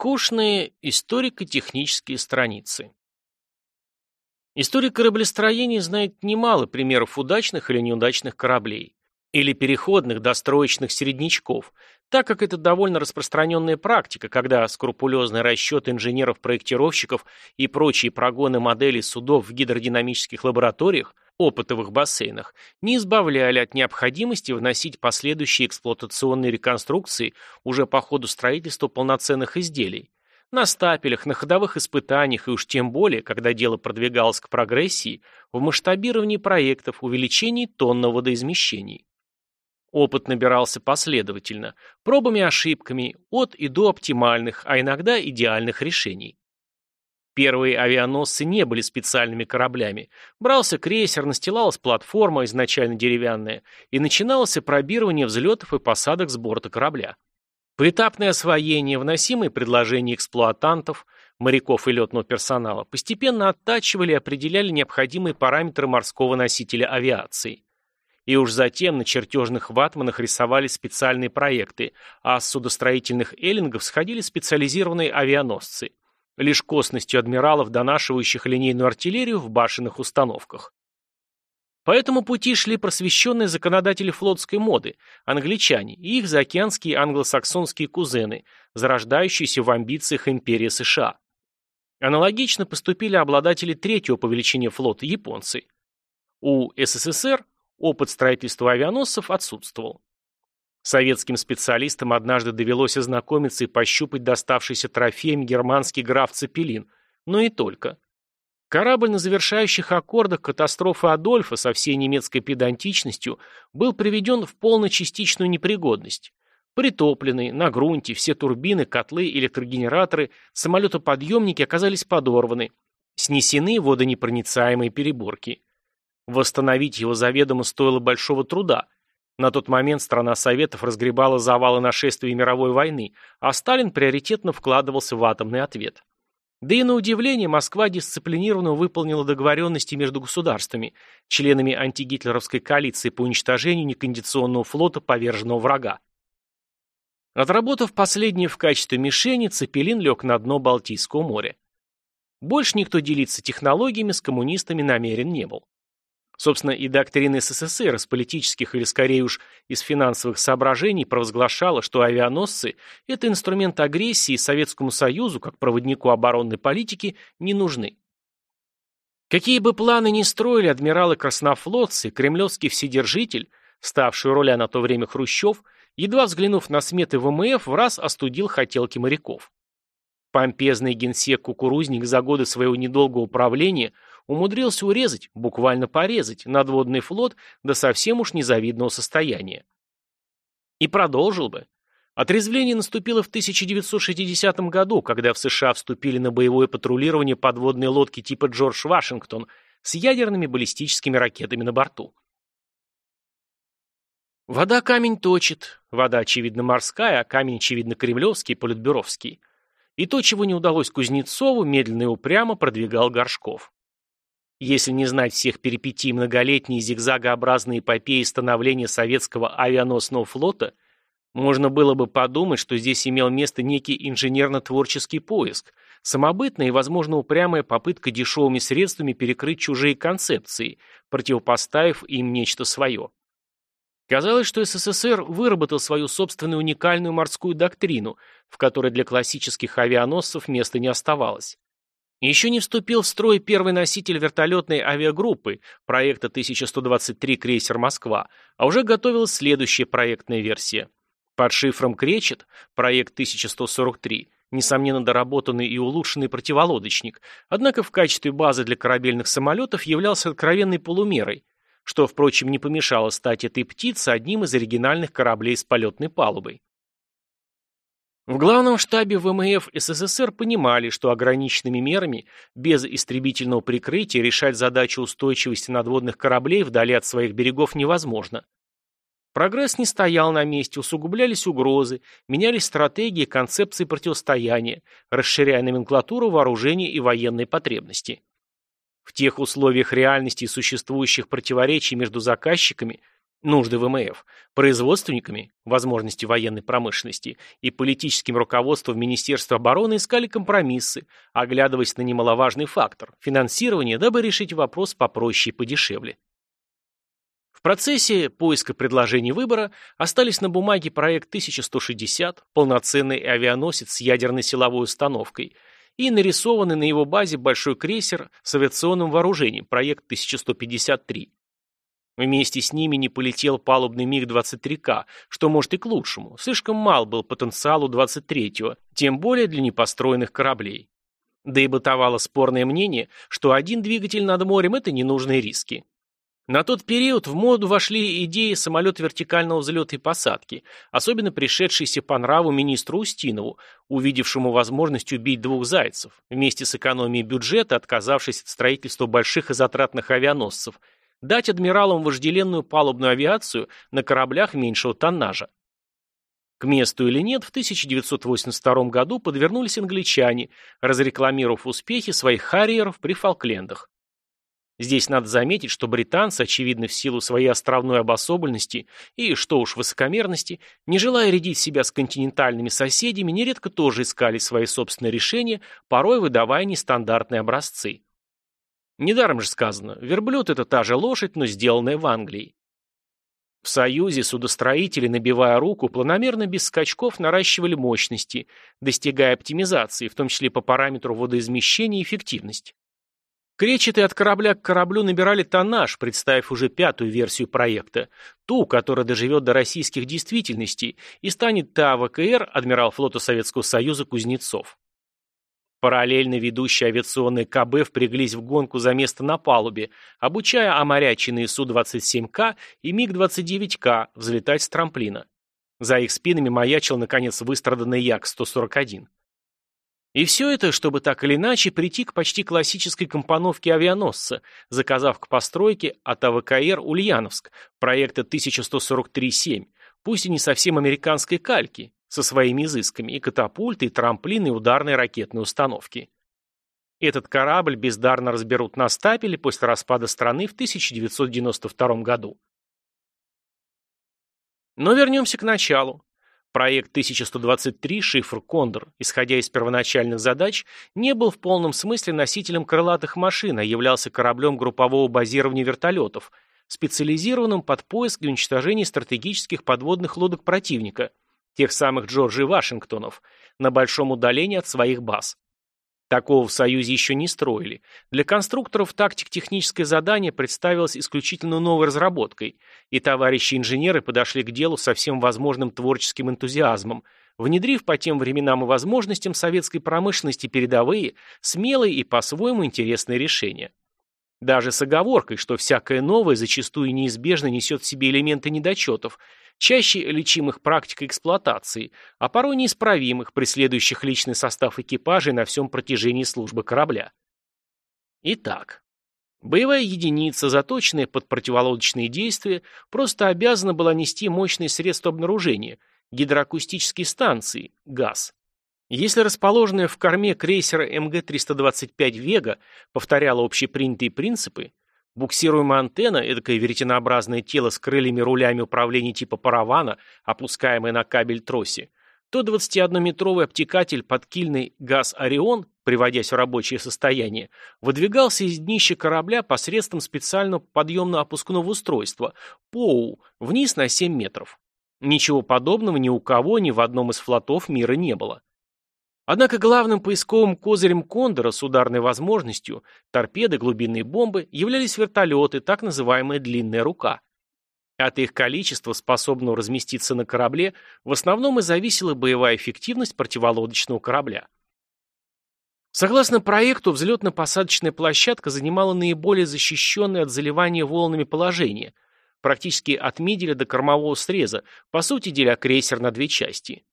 Скучные историко-технические страницы. Историк кораблестроения знает немало примеров удачных или неудачных кораблей, или переходных достроечных середнячков, так как это довольно распространенная практика, когда скрупулезный расчет инженеров-проектировщиков и прочие прогоны моделей судов в гидродинамических лабораториях, опытовых бассейнах, не избавляли от необходимости вносить последующие эксплуатационные реконструкции уже по ходу строительства полноценных изделий, на стапелях, на ходовых испытаниях и уж тем более, когда дело продвигалось к прогрессии, в масштабировании проектов, увеличении тонн водоизмещений. Опыт набирался последовательно, пробами и ошибками, от и до оптимальных, а иногда идеальных решений. Первые авианосцы не были специальными кораблями. Брался крейсер, настилалась платформа, изначально деревянная, и начиналось опробирование взлетов и посадок с борта корабля. Поэтапное освоение, вносимые предложения эксплуатантов, моряков и летного персонала постепенно оттачивали и определяли необходимые параметры морского носителя авиации. И уж затем на чертежных ватманах рисовали специальные проекты, а с судостроительных эллингов сходили специализированные авианосцы, лишь косностью адмиралов, донашивающих линейную артиллерию в башенных установках. По этому пути шли просвещенные законодатели флотской моды, англичане и их заокеанские англосаксонские кузены, зарождающиеся в амбициях империи США. Аналогично поступили обладатели третьего по величине флота японцы. У СССР Опыт строительства авианосцев отсутствовал. Советским специалистам однажды довелось ознакомиться и пощупать доставшийся трофеем германский граф Цепелин, но и только. Корабль на завершающих аккордах катастрофы Адольфа со всей немецкой педантичностью был приведен в полно-частичную непригодность. Притопленный, на грунте, все турбины, котлы, электрогенераторы, самолетоподъемники оказались подорваны, снесены водонепроницаемые переборки. Восстановить его заведомо стоило большого труда. На тот момент страна Советов разгребала завалы нашествия мировой войны, а Сталин приоритетно вкладывался в атомный ответ. Да и на удивление Москва дисциплинированно выполнила договоренности между государствами, членами антигитлеровской коалиции по уничтожению некондиционного флота поверженного врага. Отработав последнее в качестве мишени, Цепелин лег на дно Балтийского моря. Больше никто делиться технологиями с коммунистами намерен не был. Собственно, и доктрина СССР из политических или скорее уж из финансовых соображений провозглашала, что авианосцы – это инструмент агрессии и Советскому Союзу, как проводнику оборонной политики, не нужны. Какие бы планы ни строили адмиралы-краснофлотцы, кремлевский вседержитель, ставший руля на то время Хрущев, едва взглянув на сметы ВМФ, в раз остудил хотелки моряков. Помпезный генсек Кукурузник за годы своего недолгого управления – умудрился урезать, буквально порезать, надводный флот до совсем уж незавидного состояния. И продолжил бы. Отрезвление наступило в 1960 году, когда в США вступили на боевое патрулирование подводные лодки типа «Джордж Вашингтон» с ядерными баллистическими ракетами на борту. Вода камень точит. Вода, очевидно, морская, а камень, очевидно, кремлевский, политбюровский. И то, чего не удалось Кузнецову, медленно и упрямо продвигал Горшков. Если не знать всех перипетий многолетней зигзагообразной эпопеи становления советского авианосного флота, можно было бы подумать, что здесь имел место некий инженерно-творческий поиск, самобытная и, возможно, упрямая попытка дешевыми средствами перекрыть чужие концепции, противопоставив им нечто свое. Казалось, что СССР выработал свою собственную уникальную морскую доктрину, в которой для классических авианосцев места не оставалось. Еще не вступил в строй первый носитель вертолетной авиагруппы проекта 1123 крейсер «Москва», а уже готовилась следующая проектная версия. Под шифром «Кречет» проект 1143 несомненно доработанный и улучшенный противолодочник, однако в качестве базы для корабельных самолетов являлся откровенной полумерой, что, впрочем, не помешало стать этой птице одним из оригинальных кораблей с полетной палубой. В главном штабе ВМФ СССР понимали, что ограниченными мерами, без истребительного прикрытия, решать задачу устойчивости надводных кораблей вдали от своих берегов невозможно. Прогресс не стоял на месте, усугублялись угрозы, менялись стратегии, концепции противостояния, расширяя номенклатуру вооружения и военной потребности. В тех условиях реальности и существующих противоречий между заказчиками нужды ВМФ, производственниками, возможности военной промышленности и политическим руководством Министерства обороны искали компромиссы, оглядываясь на немаловажный фактор – финансирование, дабы решить вопрос попроще и подешевле. В процессе поиска предложений выбора остались на бумаге проект 1160, полноценный авианосец с ядерной силовой установкой, и нарисованный на его базе большой крейсер с авиационным вооружением, проект 1153. Вместе с ними не полетел палубный МиГ-23К, что может и к лучшему. Слишком мал был потенциал у 23-го, тем более для непостроенных кораблей. Да и бытовало спорное мнение, что один двигатель над морем – это ненужные риски. На тот период в моду вошли идеи самолета вертикального взлета и посадки, особенно пришедшиеся по нраву министру Устинову, увидевшему возможность убить двух зайцев, вместе с экономией бюджета, отказавшись от строительства больших и затратных авианосцев – дать адмиралам вожделенную палубную авиацию на кораблях меньшего тоннажа. К месту или нет, в 1982 году подвернулись англичане, разрекламировав успехи своих харриеров при Фолклендах. Здесь надо заметить, что британцы, очевидно в силу своей островной обособленности и, что уж, высокомерности, не желая рядить себя с континентальными соседями, нередко тоже искали свои собственные решения, порой выдавая нестандартные образцы. Недаром же сказано, верблюд – это та же лошадь, но сделанная в Англии. В Союзе судостроители, набивая руку, планомерно без скачков наращивали мощности, достигая оптимизации, в том числе по параметру водоизмещения и эффективности. Кречеты от корабля к кораблю набирали тоннаж, представив уже пятую версию проекта, ту, которая доживет до российских действительностей и станет ТАВКР, адмирал флота Советского Союза Кузнецов. Параллельно ведущие авиационные КБ впряглись в гонку за место на палубе, обучая оморяченные Су-27К и МиГ-29К взлетать с трамплина. За их спинами маячил, наконец, выстраданный Як-141. И все это, чтобы так или иначе прийти к почти классической компоновке авианосца, заказав к постройке от АВКР «Ульяновск» проекта 1143-7, пусть и не совсем американской кальки, со своими изысками и катапульты, и трамплины, и ударные ракетные установки. Этот корабль бездарно разберут на стапеле после распада страны в 1992 году. Но вернемся к началу. Проект 1123 «Шифр Кондор», исходя из первоначальных задач, не был в полном смысле носителем крылатых машин, а являлся кораблем группового базирования вертолетов, специализированным под поиск и уничтожение стратегических подводных лодок противника – тех самых Джорджи Вашингтонов, на большом удалении от своих баз. Такого в Союзе еще не строили. Для конструкторов тактик-техническое задание представилось исключительно новой разработкой, и товарищи-инженеры подошли к делу со всем возможным творческим энтузиазмом, внедрив по тем временам и возможностям советской промышленности передовые, смелые и по-своему интересные решения. Даже с оговоркой, что всякое новое зачастую неизбежно несет в себе элементы недочетов, чаще лечимых практикой эксплуатации, а порой неисправимых, преследующих личный состав экипажей на всем протяжении службы корабля. Итак, боевая единица, заточенная под противолодочные действия, просто обязана была нести мощные средства обнаружения, гидроакустические станции, ГАЗ. Если расположенная в корме крейсера МГ-325 «Вега» повторяла общепринятые принципы, Буксируемая антенна, эдакое веретенообразное тело с крыльями-рулями управления типа паравана, опускаемое на кабель тросе, то 21-метровый обтекатель подкильный газ «Орион», приводясь в рабочее состояние, выдвигался из днища корабля посредством специального подъемно-опускного устройства ПОУ вниз на 7 метров. Ничего подобного ни у кого ни в одном из флотов мира не было. Однако главным поисковым козырем «Кондора» с ударной возможностью, торпеды, глубинные бомбы, являлись вертолеты, так называемая «длинная рука». От их количества, способного разместиться на корабле, в основном и зависела боевая эффективность противолодочного корабля. Согласно проекту, взлетно-посадочная площадка занимала наиболее защищенное от заливания волнами положение, практически от миделя до кормового среза, по сути деля крейсер на две части.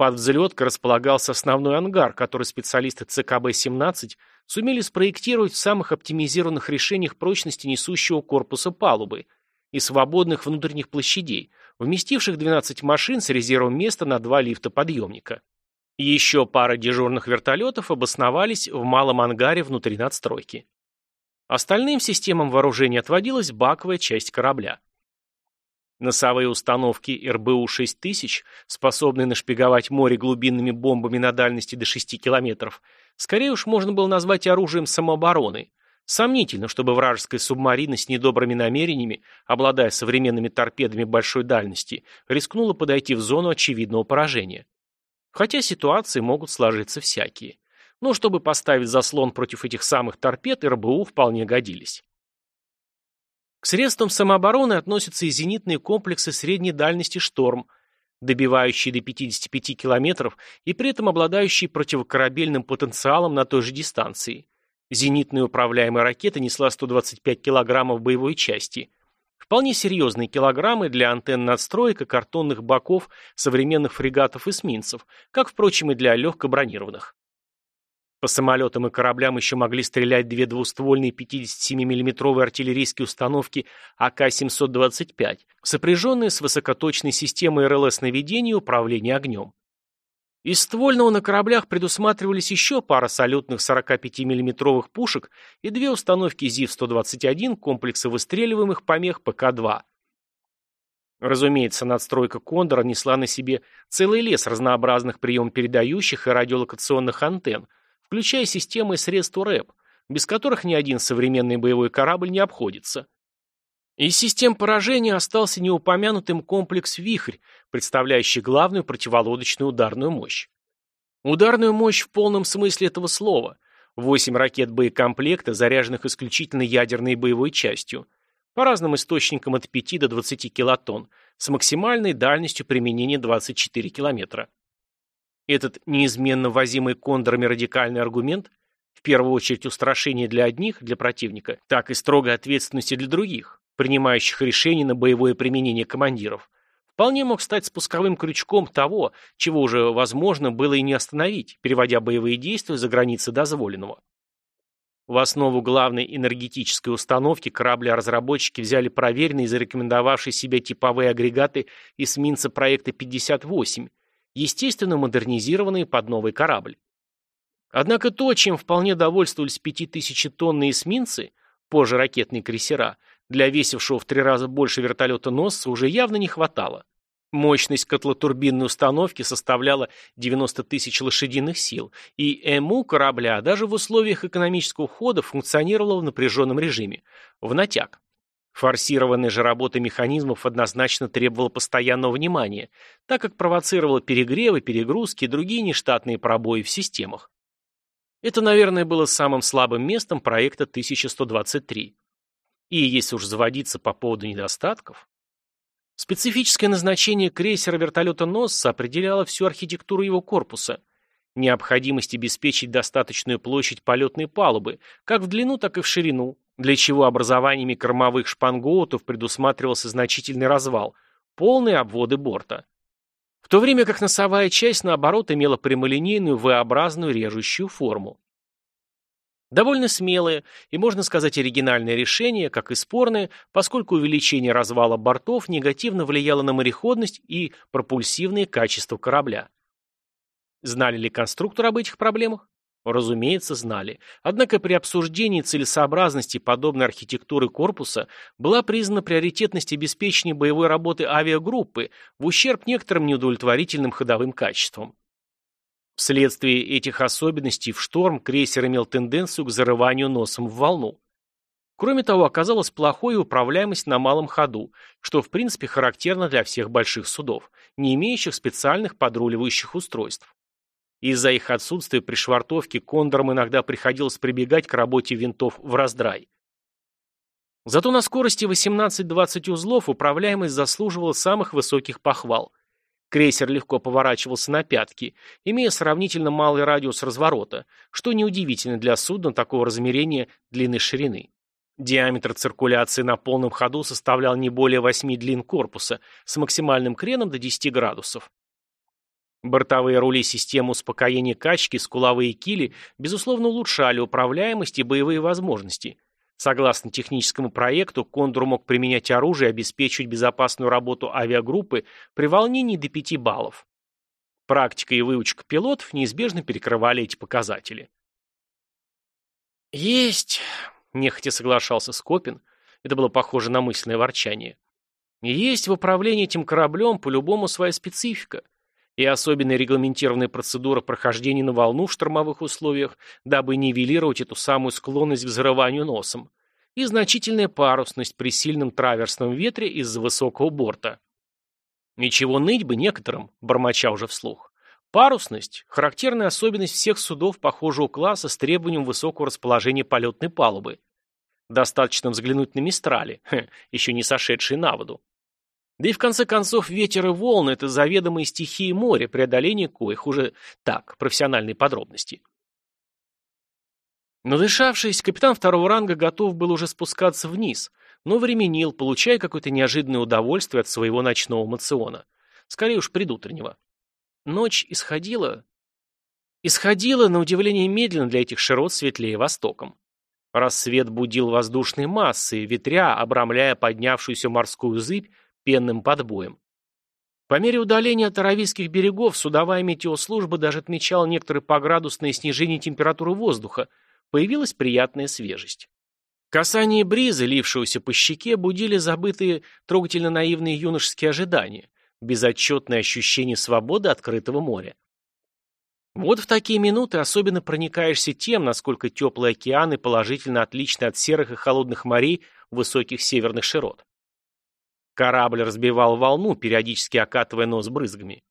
Под взлеткой располагался основной ангар, который специалисты ЦКБ-17 сумели спроектировать в самых оптимизированных решениях прочности несущего корпуса палубы и свободных внутренних площадей, вместивших 12 машин с резервом места на два лифта-подъемника. Еще пара дежурных вертолетов обосновались в малом ангаре внутри надстройки. Остальным системам вооружения отводилась баковая часть корабля. Носовые установки РБУ-6000, способные нашпиговать море глубинными бомбами на дальности до 6 километров, скорее уж можно было назвать оружием самообороны. Сомнительно, чтобы вражеская субмарина с недобрыми намерениями, обладая современными торпедами большой дальности, рискнула подойти в зону очевидного поражения. Хотя ситуации могут сложиться всякие. Но чтобы поставить заслон против этих самых торпед, РБУ вполне годились. К средствам самообороны относятся и зенитные комплексы средней дальности «Шторм», добивающие до 55 километров и при этом обладающие противокорабельным потенциалом на той же дистанции. Зенитная управляемая ракета несла 125 килограммов боевой части. Вполне серьезные килограммы для антенн надстроек и картонных боков современных фрегатов-эсминцев, как, впрочем, и для легкобронированных. По самолетам и кораблям еще могли стрелять две двуствольные 57 миллиметровые артиллерийские установки АК-725, сопряженные с высокоточной системой РЛС-наведения и управления огнем. Из ствольного на кораблях предусматривались еще пара салютных 45 миллиметровых пушек и две установки ЗИВ-121 комплекса выстреливаемых помех ПК-2. Разумеется, надстройка «Кондора» несла на себе целый лес разнообразных прием-передающих и радиолокационных антенн, включая системы и средства РЭП, без которых ни один современный боевой корабль не обходится. Из систем поражения остался неупомянутым комплекс «Вихрь», представляющий главную противолодочную ударную мощь. Ударную мощь в полном смысле этого слова. Восемь ракет боекомплекта, заряженных исключительно ядерной боевой частью. По разным источникам от 5 до 20 килотонн, с максимальной дальностью применения 24 километра. Этот неизменно возимый кондорами радикальный аргумент, в первую очередь устрашение для одних, для противника, так и строгой ответственности для других, принимающих решения на боевое применение командиров, вполне мог стать спусковым крючком того, чего уже возможно было и не остановить, переводя боевые действия за границы дозволенного. В основу главной энергетической установки корабля-разработчики взяли проверенные и зарекомендовавшие себя типовые агрегаты эсминца проекта 58, естественно модернизированные под новый корабль. Однако то, чем вполне довольствовались пятитысячетонные эсминцы, позже ракетные крейсера, для весившего в три раза больше вертолета носца уже явно не хватало. Мощность котлотурбинной установки составляла 90 тысяч лошадиных сил, и ЭМУ корабля даже в условиях экономического хода функционировала в напряженном режиме, в натяг. Форсированная же работа механизмов однозначно требовала постоянного внимания, так как провоцировала перегревы, перегрузки и другие нештатные пробои в системах. Это, наверное, было самым слабым местом проекта 1123. И если уж заводиться по поводу недостатков... Специфическое назначение крейсера-вертолета «Носса» определяло всю архитектуру его корпуса, необходимость обеспечить достаточную площадь полетной палубы, как в длину, так и в ширину, для чего образованиями кормовых шпангоутов предусматривался значительный развал, полные обводы борта. В то время как носовая часть, наоборот, имела прямолинейную V-образную режущую форму. Довольно смелое и, можно сказать, оригинальное решение, как и спорное, поскольку увеличение развала бортов негативно влияло на мореходность и пропульсивные качества корабля. Знали ли конструкторы об этих проблемах? Разумеется, знали. Однако при обсуждении целесообразности подобной архитектуры корпуса была признана приоритетность обеспечения боевой работы авиагруппы в ущерб некоторым неудовлетворительным ходовым качествам. Вследствие этих особенностей в шторм крейсер имел тенденцию к зарыванию носом в волну. Кроме того, оказалась плохой управляемость на малом ходу, что в принципе характерно для всех больших судов, не имеющих специальных подруливающих устройств. Из-за их отсутствия при швартовке кондорам иногда приходилось прибегать к работе винтов в раздрай. Зато на скорости 18-20 узлов управляемость заслуживала самых высоких похвал. Крейсер легко поворачивался на пятки, имея сравнительно малый радиус разворота, что неудивительно для судна такого размерения длины-ширины. Диаметр циркуляции на полном ходу составлял не более 8 длин корпуса с максимальным креном до 10 градусов. Бортовые рули системы успокоения качки, скуловые кили, безусловно, улучшали управляемость и боевые возможности. Согласно техническому проекту, «Кондор» мог применять оружие и обеспечивать безопасную работу авиагруппы при волнении до 5 баллов. Практика и выучка пилотов неизбежно перекрывали эти показатели. «Есть!» – нехотя соглашался Скопин. Это было похоже на мысленное ворчание. Есть в управлении этим кораблем по-любому своя специфика и особенная регламентированная процедура прохождения на волну в штормовых условиях, дабы нивелировать эту самую склонность к взрыванию носом, и значительная парусность при сильном траверсном ветре из-за высокого борта. Ничего ныть бы некоторым, бормоча уже вслух. Парусность – характерная особенность всех судов похожего класса с требованием высокого расположения полетной палубы. Достаточно взглянуть на Мистрали, еще не сошедшие на воду. Да и в конце концов ветер и волны – это заведомые стихии моря, преодоление коих уже так, профессиональные подробности. Надышавшись, капитан второго ранга готов был уже спускаться вниз, но временил, получая какое-то неожиданное удовольствие от своего ночного мациона. Скорее уж предутреннего. Ночь исходила... Исходила, на удивление, медленно для этих широт светлее востоком. Рассвет будил воздушные массы, ветря, обрамляя поднявшуюся морскую зыбь пенным подбоем. По мере удаления от Аравийских берегов судовая метеослужба даже отмечала некоторое поградусное снижение температуры воздуха, появилась приятная свежесть. Касание бриза, лившегося по щеке, будили забытые трогательно наивные юношеские ожидания, безотчетное ощущение свободы открытого моря. Вот в такие минуты особенно проникаешься тем, насколько теплые океаны положительно отличны от серых и холодных морей высоких северных широт. Корабль разбивал волну, периодически окатывая нос брызгами.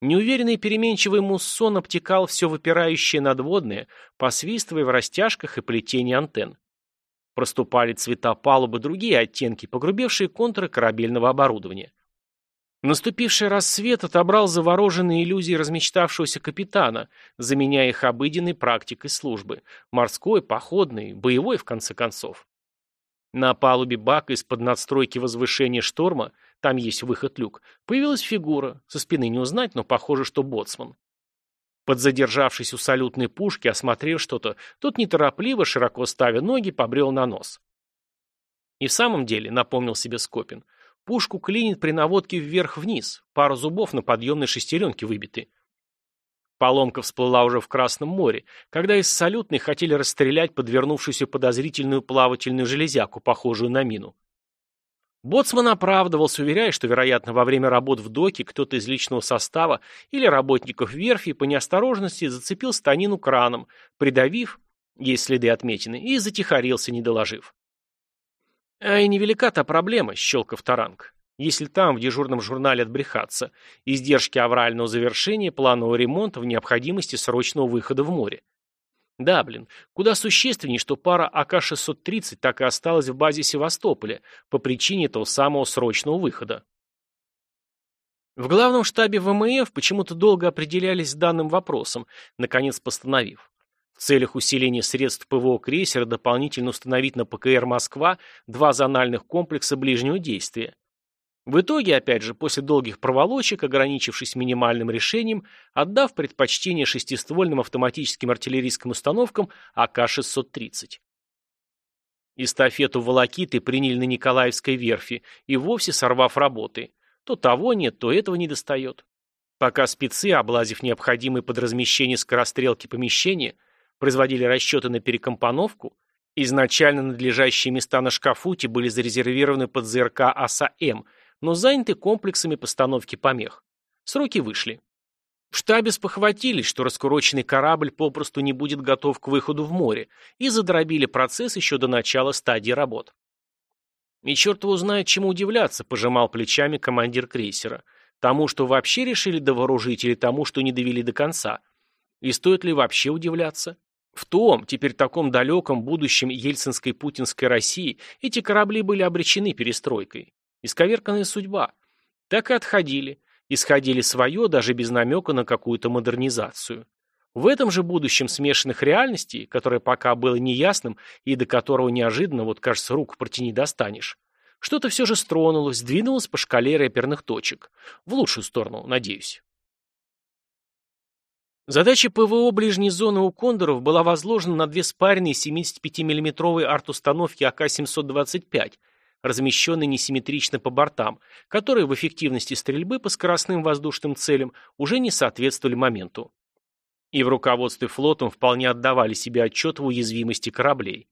Неуверенный переменчивый муссон обтекал все выпирающее надводное, посвистывая в растяжках и плетении антенн. Проступали цвета палубы, другие оттенки, погрубевшие контуры корабельного оборудования. Наступивший рассвет отобрал завороженные иллюзии размечтавшегося капитана, заменяя их обыденной практикой службы. Морской, походной, боевой, в конце концов. На палубе бака из-под надстройки возвышения шторма, там есть выход-люк, появилась фигура, со спины не узнать, но похоже, что боцман. Подзадержавшись у салютной пушки, осмотрев что-то, тот неторопливо, широко ставя ноги, побрел на нос. И в самом деле, напомнил себе Скопин, пушку клинит при наводке вверх-вниз, пару зубов на подъемной шестеренке выбиты. Поломка всплыла уже в Красном море, когда из салютной хотели расстрелять подвернувшуюся подозрительную плавательную железяку, похожую на мину. Боцман оправдывался, уверяя, что, вероятно, во время работ в доке кто-то из личного состава или работников верфи по неосторожности зацепил станину краном, придавив, есть следы отметины, и затихарился, не доложив. А и невелика та проблема, щелкав таранг. Если там, в дежурном журнале отбрехаться, издержки аврального завершения планового ремонта в необходимости срочного выхода в море. Да, блин, куда существеннее, что пара АК-630 так и осталась в базе Севастополя по причине этого самого срочного выхода. В главном штабе ВМФ почему-то долго определялись с данным вопросом, наконец постановив. В целях усиления средств ПВО крейсера дополнительно установить на ПКР «Москва» два зональных комплекса ближнего действия. В итоге, опять же, после долгих проволочек, ограничившись минимальным решением, отдав предпочтение шестиствольным автоматическим артиллерийским установкам АК-630. Эстафету волокиты приняли на Николаевской верфи и вовсе сорвав работы. То того нет, то этого не достает. Пока спецы, облазив необходимые под размещение скорострелки помещения, производили расчеты на перекомпоновку, изначально надлежащие места на шкафуте были зарезервированы под ЗРК АСА-М – но заняты комплексами постановки помех. Сроки вышли. В штабе спохватились, что раскуроченный корабль попросту не будет готов к выходу в море, и задробили процесс еще до начала стадии работ. И черт его знает, чему удивляться, пожимал плечами командир крейсера. Тому, что вообще решили довооружить, или тому, что не довели до конца. И стоит ли вообще удивляться? В том, теперь таком далеком будущем ельцинской путинской России, эти корабли были обречены перестройкой. Исковерканная судьба. Так и отходили. Исходили свое, даже без намека на какую-то модернизацию. В этом же будущем смешанных реальностей, которое пока было неясным и до которого неожиданно, вот кажется, руку протяни достанешь, что-то все же стронулось, двинулось по шкале рэперных точек. В лучшую сторону, надеюсь. Задача ПВО ближней зоны у Кондоров была возложена на две спаренные 75 миллиметровые арт-установки АК-725 размещенные несимметрично по бортам, которые в эффективности стрельбы по скоростным воздушным целям уже не соответствовали моменту. И в руководстве флотом вполне отдавали себе отчет в уязвимости кораблей.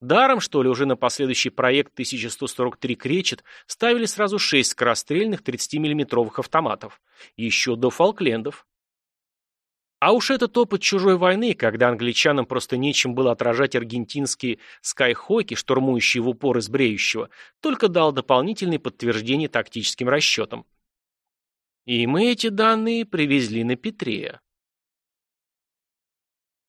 Даром, что ли, уже на последующий проект 1143 «Кречет» ставили сразу шесть скорострельных 30-миллиметровых автоматов. Еще до Фолклендов. А уж этот опыт чужой войны, когда англичанам просто нечем было отражать аргентинские скайхоки, штурмующие в упор из бреющего, только дал дополнительные подтверждения тактическим расчетам. И мы эти данные привезли на Петрея.